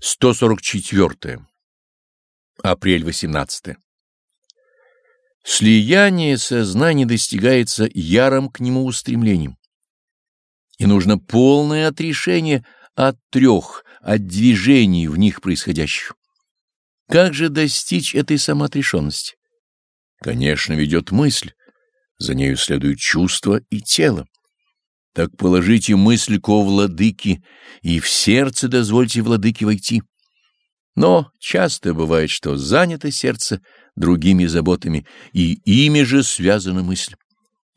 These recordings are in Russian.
144. Апрель 18. Слияние сознания достигается ярым к нему устремлением. И нужно полное отрешение от трех, от движений в них происходящих. Как же достичь этой самоотрешенности? Конечно, ведет мысль, за нею следует чувство и тело. Так положите мысль ко владыке, и в сердце дозвольте владыке войти. Но часто бывает, что занято сердце другими заботами, и ими же связана мысль.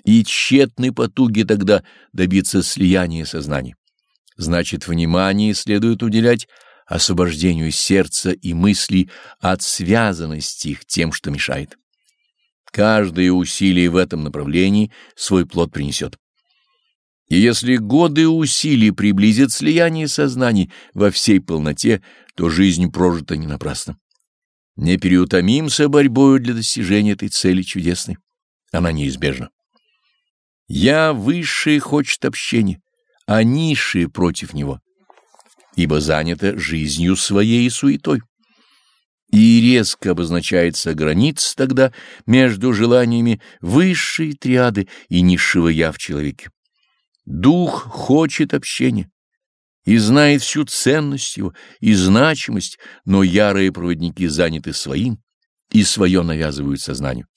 И тщетны потуги тогда добиться слияния сознания. Значит, внимание следует уделять освобождению сердца и мыслей от связанности их тем, что мешает. Каждое усилие в этом направлении свой плод принесет. И если годы усилий приблизят слияние сознаний во всей полноте, то жизнь прожита не напрасно. Не переутомимся борьбою для достижения этой цели чудесной. Она неизбежна. Я высшее хочет общения, а низшее против него, ибо занято жизнью своей и суетой. И резко обозначается граница тогда между желаниями высшей триады и низшего «я» в человеке. Дух хочет общения и знает всю ценность его и значимость, но ярые проводники заняты своим и свое навязывают сознанию.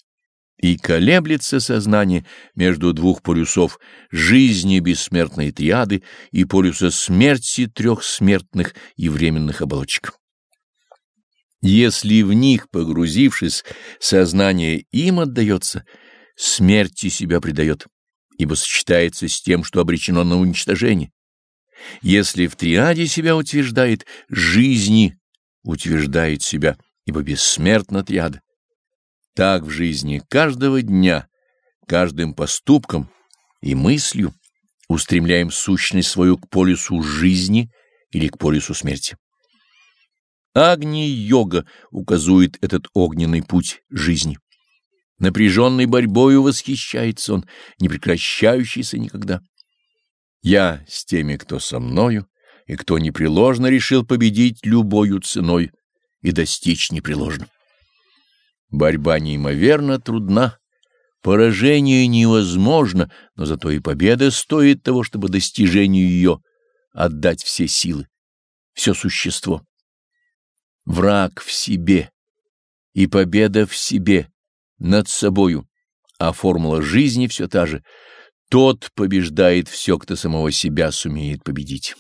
И колеблется сознание между двух полюсов жизни бессмертной триады и полюса смерти трех смертных и временных оболочек. Если в них, погрузившись, сознание им отдается, смерти себя предает ибо сочетается с тем, что обречено на уничтожение. Если в триаде себя утверждает, жизни утверждает себя, ибо бессмертна триада. Так в жизни каждого дня, каждым поступком и мыслью устремляем сущность свою к полюсу жизни или к полюсу смерти. Агни-йога указывает этот огненный путь жизни. Напряженной борьбою восхищается он, не прекращающийся никогда. Я с теми, кто со мною, и кто непреложно решил победить любою ценой и достичь непреложно. Борьба неимоверно трудна, поражение невозможно, но зато и победа стоит того, чтобы достижению ее отдать все силы, все существо. Враг в себе и победа в себе над собою, а формула жизни все та же. Тот побеждает все, кто самого себя сумеет победить.